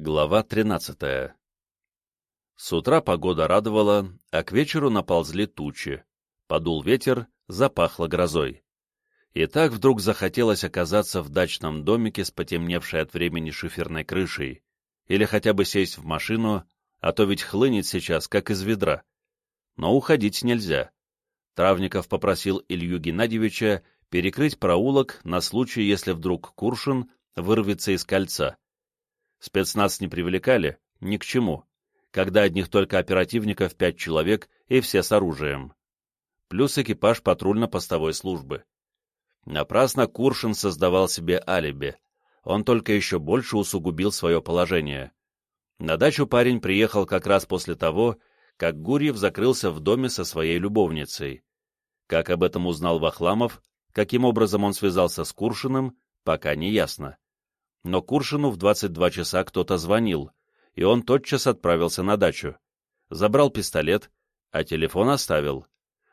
Глава 13 С утра погода радовала, а к вечеру наползли тучи. Подул ветер, запахло грозой. И так вдруг захотелось оказаться в дачном домике с потемневшей от времени шиферной крышей, или хотя бы сесть в машину, а то ведь хлынет сейчас, как из ведра. Но уходить нельзя. Травников попросил Илью Геннадьевича перекрыть проулок на случай, если вдруг Куршин вырвется из кольца Спецназ не привлекали, ни к чему, когда одних только оперативников пять человек и все с оружием. Плюс экипаж патрульно-постовой службы. Напрасно Куршин создавал себе алиби. Он только еще больше усугубил свое положение. На дачу парень приехал как раз после того, как Гурьев закрылся в доме со своей любовницей. Как об этом узнал Вахламов, каким образом он связался с Куршиным, пока не ясно но Куршину в 22 часа кто-то звонил, и он тотчас отправился на дачу. Забрал пистолет, а телефон оставил.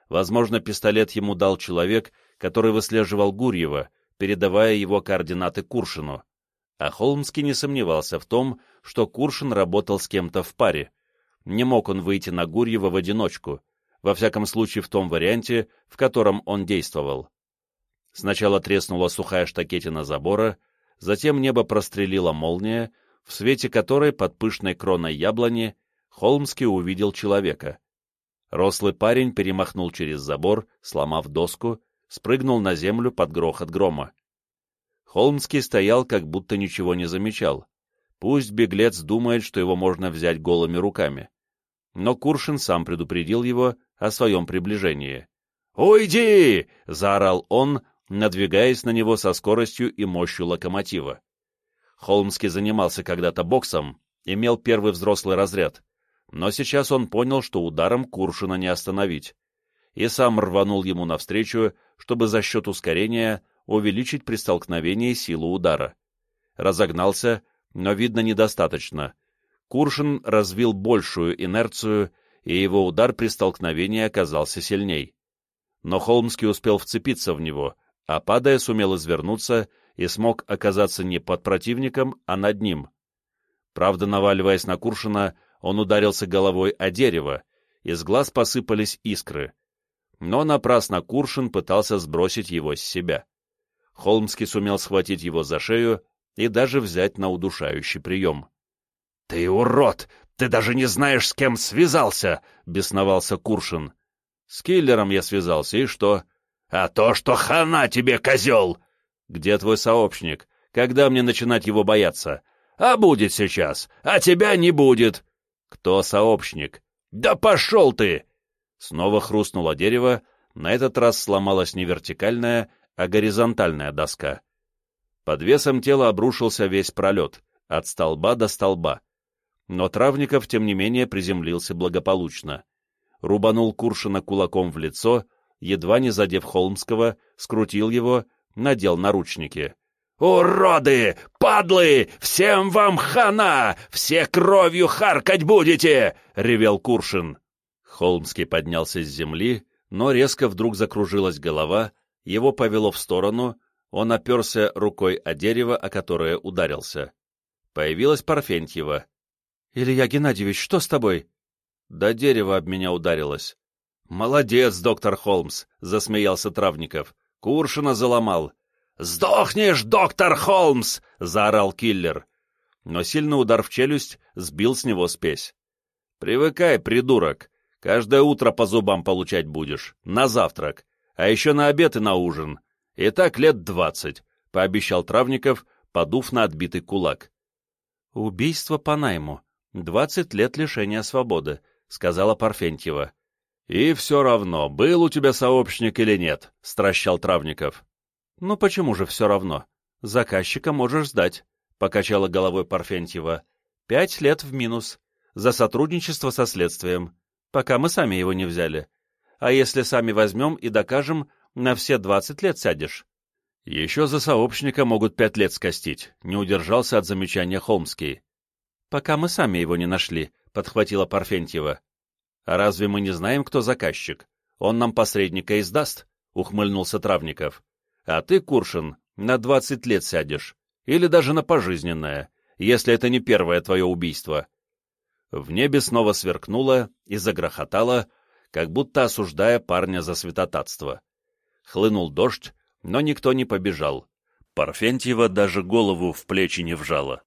Возможно, пистолет ему дал человек, который выслеживал Гурьева, передавая его координаты Куршину. А Холмский не сомневался в том, что Куршин работал с кем-то в паре. Не мог он выйти на Гурьева в одиночку, во всяком случае в том варианте, в котором он действовал. Сначала треснула сухая штакетина забора, затем небо прострелила молния, в свете которой под пышной кроной яблони Холмский увидел человека. Рослый парень перемахнул через забор, сломав доску, спрыгнул на землю под грохот грома. Холмский стоял, как будто ничего не замечал. Пусть беглец думает, что его можно взять голыми руками. Но Куршин сам предупредил его о своем приближении. «Уйди!» — заорал он, надвигаясь на него со скоростью и мощью локомотива. Холмский занимался когда-то боксом, имел первый взрослый разряд, но сейчас он понял, что ударом Куршина не остановить, и сам рванул ему навстречу, чтобы за счет ускорения увеличить при столкновении силу удара. Разогнался, но, видно, недостаточно. Куршин развил большую инерцию, и его удар при столкновении оказался сильней. Но Холмский успел вцепиться в него, а падая сумел извернуться и смог оказаться не под противником, а над ним. Правда, наваливаясь на Куршина, он ударился головой о дерево, из глаз посыпались искры. Но напрасно Куршин пытался сбросить его с себя. Холмский сумел схватить его за шею и даже взять на удушающий прием. — Ты урод! Ты даже не знаешь, с кем связался! — бесновался Куршин. — С киллером я связался, и что? — а то, что хана тебе, козел! Где твой сообщник? Когда мне начинать его бояться? А будет сейчас, а тебя не будет. Кто сообщник? Да пошел ты! Снова хрустнуло дерево, на этот раз сломалась не вертикальная, а горизонтальная доска. Под весом тела обрушился весь пролет, от столба до столба. Но Травников, тем не менее, приземлился благополучно. Рубанул Куршина кулаком в лицо, едва не задев Холмского, скрутил его, надел наручники. «Уроды! Падлы! Всем вам хана! Все кровью харкать будете!» — ревел Куршин. Холмский поднялся с земли, но резко вдруг закружилась голова, его повело в сторону, он оперся рукой о дерево, о которое ударился. Появилась Парфентьева. «Илья Геннадьевич, что с тобой?» «Да дерево об меня ударилось. «Молодец, доктор Холмс!» — засмеялся Травников. «Куршина заломал». «Сдохнешь, доктор Холмс!» — заорал киллер. Но сильный удар в челюсть сбил с него спесь. «Привыкай, придурок. Каждое утро по зубам получать будешь. На завтрак. А еще на обед и на ужин. И так лет двадцать», — пообещал Травников, подув на отбитый кулак. «Убийство по найму. Двадцать лет лишения свободы», — сказала Парфентьева. «И все равно, был у тебя сообщник или нет», — стращал Травников. «Ну почему же все равно? Заказчика можешь сдать», — покачала головой Парфентьева. «Пять лет в минус. За сотрудничество со следствием. Пока мы сами его не взяли. А если сами возьмем и докажем, на все двадцать лет сядешь». «Еще за сообщника могут пять лет скостить», — не удержался от замечания Холмский. «Пока мы сами его не нашли», — подхватила Парфентьева. «А разве мы не знаем, кто заказчик? Он нам посредника издаст», — ухмыльнулся Травников. «А ты, Куршин, на двадцать лет сядешь. Или даже на пожизненное. если это не первое твое убийство. В небе снова сверкнуло и загрохотало, как будто осуждая парня за святотатство. Хлынул дождь, но никто не побежал. Парфентьева даже голову в плечи не вжала.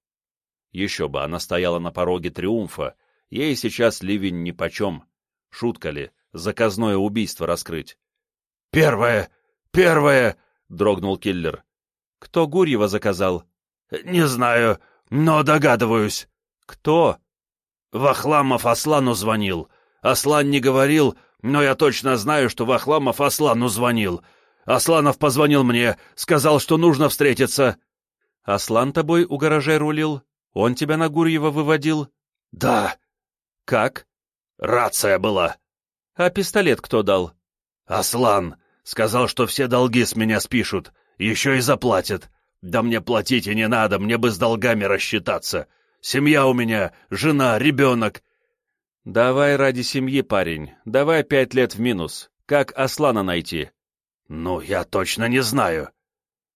Еще бы, она стояла на пороге триумфа, ей сейчас ливень нипочем. Шутка ли, заказное убийство раскрыть? — Первое! Первое! — дрогнул киллер. — Кто Гурьева заказал? — Не знаю, но догадываюсь. — Кто? — Вахламов Аслану звонил. Аслан не говорил, но я точно знаю, что Вахламов Аслану звонил. Асланов позвонил мне, сказал, что нужно встретиться. — Аслан тобой у гаражей рулил? Он тебя на Гурьева выводил? — Да. — Как? — Рация была. — А пистолет кто дал? — Аслан. Сказал, что все долги с меня спишут, еще и заплатят. Да мне платить и не надо, мне бы с долгами рассчитаться. Семья у меня, жена, ребенок. Давай ради семьи, парень, давай пять лет в минус. Как Аслана найти? Ну, я точно не знаю.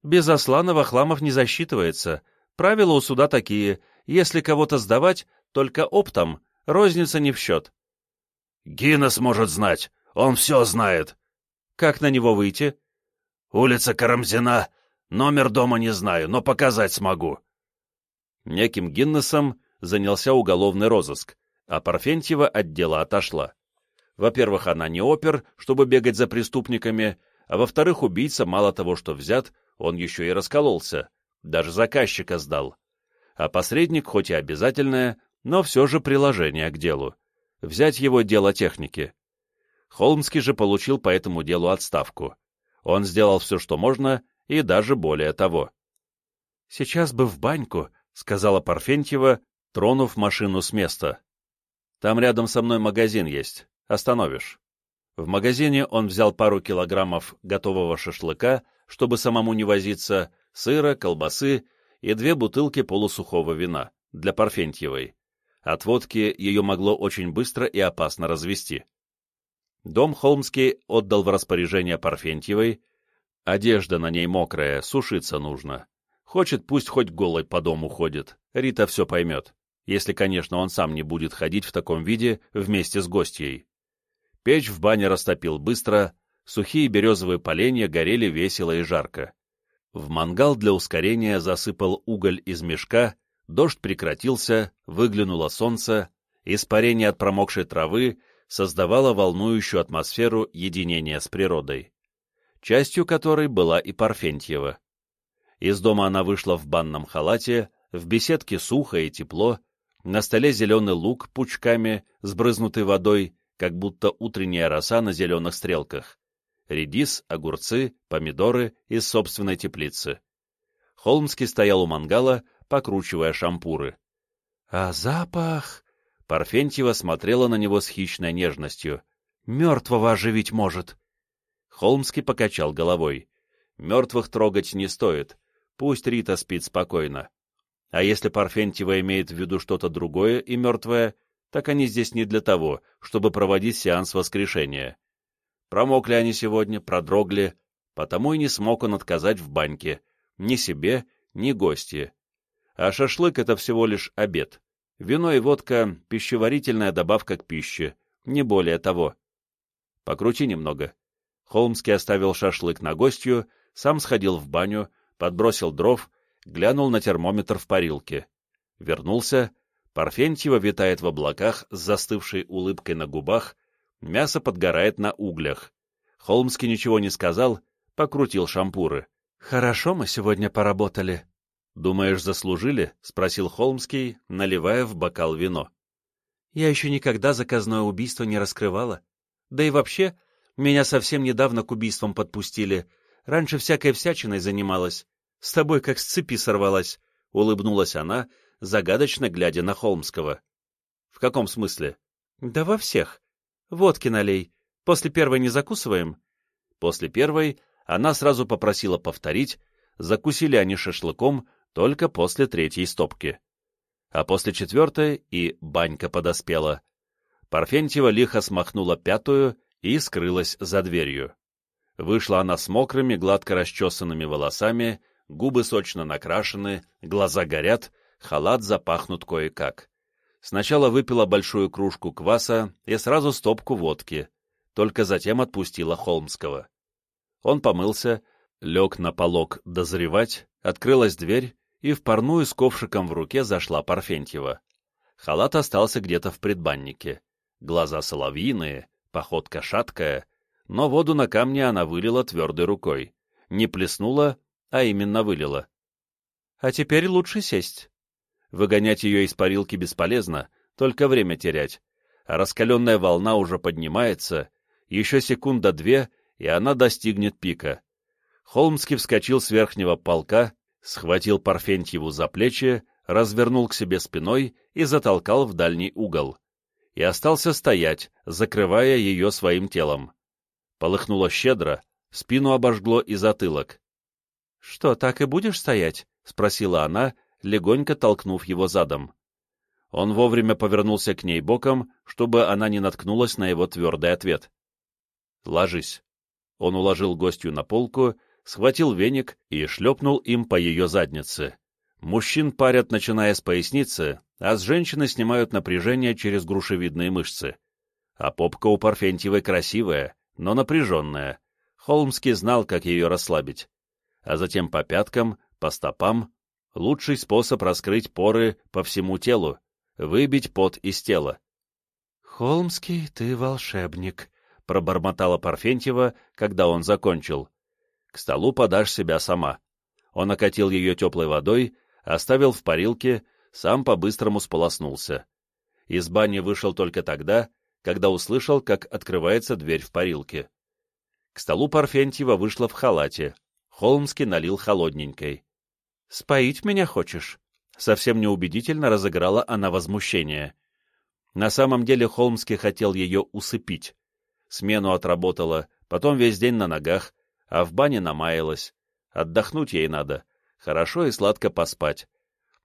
Без Аслана Вахламов не засчитывается. Правила у суда такие. Если кого-то сдавать, только оптом, розница не в счет. Гиннес может знать, он все знает. Как на него выйти? Улица Карамзина. Номер дома не знаю, но показать смогу. Неким Гиннесом занялся уголовный розыск, а Парфентьева от дела отошла. Во-первых, она не опер, чтобы бегать за преступниками, а во-вторых, убийца мало того, что взят, он еще и раскололся, даже заказчика сдал. А посредник, хоть и обязательное, но все же приложение к делу. Взять его дело техники. Холмский же получил по этому делу отставку. Он сделал все, что можно, и даже более того. «Сейчас бы в баньку», — сказала Парфентьева, тронув машину с места. «Там рядом со мной магазин есть. Остановишь». В магазине он взял пару килограммов готового шашлыка, чтобы самому не возиться, сыра, колбасы и две бутылки полусухого вина для Парфентьевой. От водки ее могло очень быстро и опасно развести. Дом Холмский отдал в распоряжение Парфентьевой. Одежда на ней мокрая, сушиться нужно. Хочет, пусть хоть голой по дому ходит. Рита все поймет. Если, конечно, он сам не будет ходить в таком виде вместе с гостьей. Печь в бане растопил быстро, сухие березовые поленья горели весело и жарко. В мангал для ускорения засыпал уголь из мешка, дождь прекратился, выглянуло солнце, испарение от промокшей травы создавала волнующую атмосферу единения с природой, частью которой была и Парфентьева. Из дома она вышла в банном халате, в беседке сухо и тепло, на столе зеленый лук пучками, сбрызнутый водой, как будто утренняя роса на зеленых стрелках, редис, огурцы, помидоры из собственной теплицы. Холмский стоял у мангала, покручивая шампуры. — А запах! Парфентьева смотрела на него с хищной нежностью. «Мертвого оживить может!» Холмский покачал головой. «Мертвых трогать не стоит. Пусть Рита спит спокойно. А если Парфентьева имеет в виду что-то другое и мертвое, так они здесь не для того, чтобы проводить сеанс воскрешения. Промокли они сегодня, продрогли, потому и не смог он отказать в баньке, ни себе, ни гости. А шашлык — это всего лишь обед. Вино и водка — пищеварительная добавка к пище, не более того. Покрути немного. Холмский оставил шашлык на гостью, сам сходил в баню, подбросил дров, глянул на термометр в парилке. Вернулся, Парфентьева витает в облаках с застывшей улыбкой на губах, мясо подгорает на углях. Холмский ничего не сказал, покрутил шампуры. «Хорошо мы сегодня поработали», «Думаешь, заслужили?» — спросил Холмский, наливая в бокал вино. «Я еще никогда заказное убийство не раскрывала. Да и вообще, меня совсем недавно к убийствам подпустили. Раньше всякой всячиной занималась. С тобой как с цепи сорвалась», — улыбнулась она, загадочно глядя на Холмского. «В каком смысле?» «Да во всех. Водки налей. После первой не закусываем?» После первой она сразу попросила повторить, закусили они шашлыком, только после третьей стопки. А после четвертой и банька подоспела. Парфентьева лихо смахнула пятую и скрылась за дверью. Вышла она с мокрыми, гладко расчесанными волосами, губы сочно накрашены, глаза горят, Халат запахнут кое-как. Сначала выпила большую кружку кваса и сразу стопку водки, только затем отпустила Холмского. Он помылся, лег на полок дозревать, открылась дверь, и в парную с ковшиком в руке зашла Парфентьева. Халат остался где-то в предбаннике. Глаза соловьиные, походка шаткая, но воду на камне она вылила твердой рукой. Не плеснула, а именно вылила. А теперь лучше сесть. Выгонять ее из парилки бесполезно, только время терять. А раскаленная волна уже поднимается, еще секунда-две, и она достигнет пика. Холмский вскочил с верхнего полка, схватил Парфентьеву за плечи, развернул к себе спиной и затолкал в дальний угол. И остался стоять, закрывая ее своим телом. Полыхнуло щедро, спину обожгло и затылок. — Что, так и будешь стоять? — спросила она, легонько толкнув его задом. Он вовремя повернулся к ней боком, чтобы она не наткнулась на его твердый ответ. «Ложись». Он уложил гостью на полку, схватил веник и шлепнул им по ее заднице. Мужчин парят, начиная с поясницы, а с женщины снимают напряжение через грушевидные мышцы. А попка у Парфентьевой красивая, но напряженная. Холмский знал, как ее расслабить. А затем по пяткам, по стопам, лучший способ раскрыть поры по всему телу, выбить пот из тела. «Холмский, ты волшебник», — пробормотала Парфентьева, когда он закончил. «К столу подашь себя сама». Он окатил ее теплой водой, оставил в парилке, сам по-быстрому сполоснулся. Из бани вышел только тогда, когда услышал, как открывается дверь в парилке. К столу Парфентьева вышла в халате. Холмский налил холодненькой. «Споить меня хочешь?» Совсем неубедительно разыграла она возмущение. На самом деле Холмский хотел ее усыпить. Смену отработала, потом весь день на ногах, а в бане намаялась. Отдохнуть ей надо, хорошо и сладко поспать.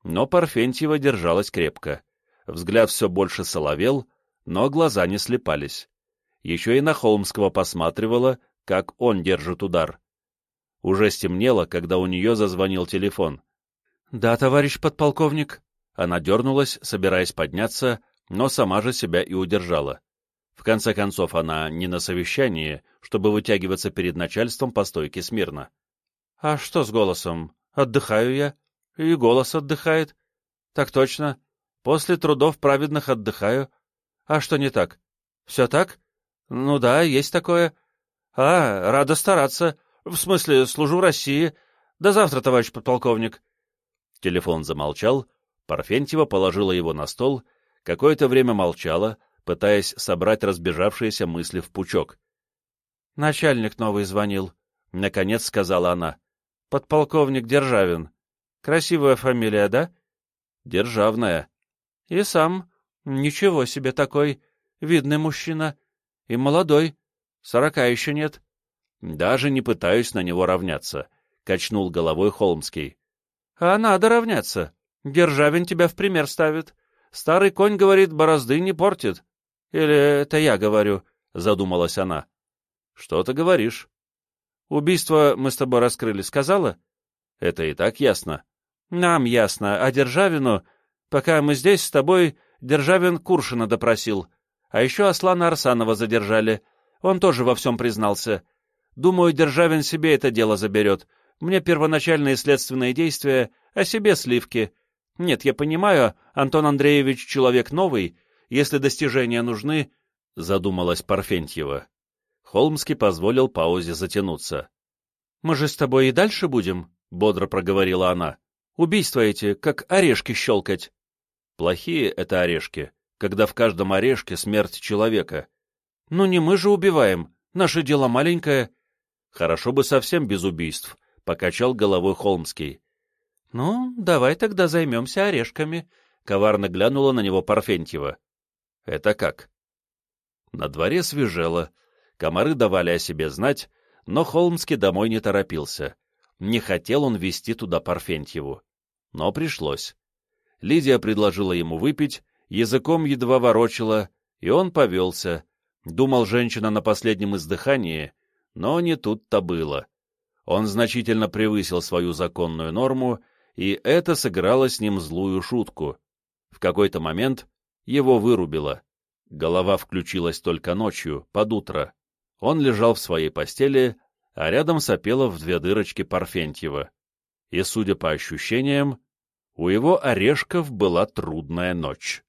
Но Парфентьева держалась крепко. Взгляд все больше соловел, но глаза не слепались. Еще и на Холмского посматривала, как он держит удар. Уже стемнело, когда у нее зазвонил телефон. «Да, товарищ подполковник». Она дернулась, собираясь подняться, но сама же себя и удержала. В конце концов, она не на совещании, чтобы вытягиваться перед начальством по стойке смирно. «А что с голосом? Отдыхаю я. И голос отдыхает. Так точно. После трудов праведных отдыхаю. А что не так? Все так? Ну да, есть такое. А, рада стараться. В смысле, служу России. До завтра, товарищ подполковник. Телефон замолчал, Парфентьева положила его на стол, какое-то время молчала, пытаясь собрать разбежавшиеся мысли в пучок. «Начальник новый звонил», — наконец сказала она. «Подполковник Державин. Красивая фамилия, да?» «Державная». «И сам. Ничего себе такой. Видный мужчина. И молодой. Сорока еще нет». «Даже не пытаюсь на него равняться», — качнул головой Холмский. «А надо равняться. Державин тебя в пример ставит. Старый конь, говорит, борозды не портит. Или это я говорю?» — задумалась она. «Что ты говоришь?» «Убийство мы с тобой раскрыли, сказала?» «Это и так ясно». «Нам ясно, а Державину, пока мы здесь с тобой, Державин Куршина допросил. А еще Аслана Арсанова задержали. Он тоже во всем признался. Думаю, Державин себе это дело заберет. Мне первоначальные следственные действия, а себе сливки. Нет, я понимаю, Антон Андреевич человек новый, если достижения нужны, — задумалась Парфентьева. Холмский позволил паузе затянуться. — Мы же с тобой и дальше будем, — бодро проговорила она. — Убийства эти, как орешки щелкать. Плохие это орешки, когда в каждом орешке смерть человека. Ну не мы же убиваем, наше дело маленькое, Хорошо бы совсем без убийств, — покачал головой Холмский. — Ну, давай тогда займемся орешками, — коварно глянула на него Парфентьева. — Это как? На дворе свежело, комары давали о себе знать, но Холмский домой не торопился. Не хотел он вести туда Парфентьеву. Но пришлось. Лидия предложила ему выпить, языком едва ворочила, и он повелся. Думал, женщина на последнем издыхании, но не тут-то было. Он значительно превысил свою законную норму и это сыграло с ним злую шутку. В какой-то момент его вырубило. Голова включилась только ночью, под утро. Он лежал в своей постели, а рядом сопела в две дырочки Парфентьева. И, судя по ощущениям, у его орешков была трудная ночь.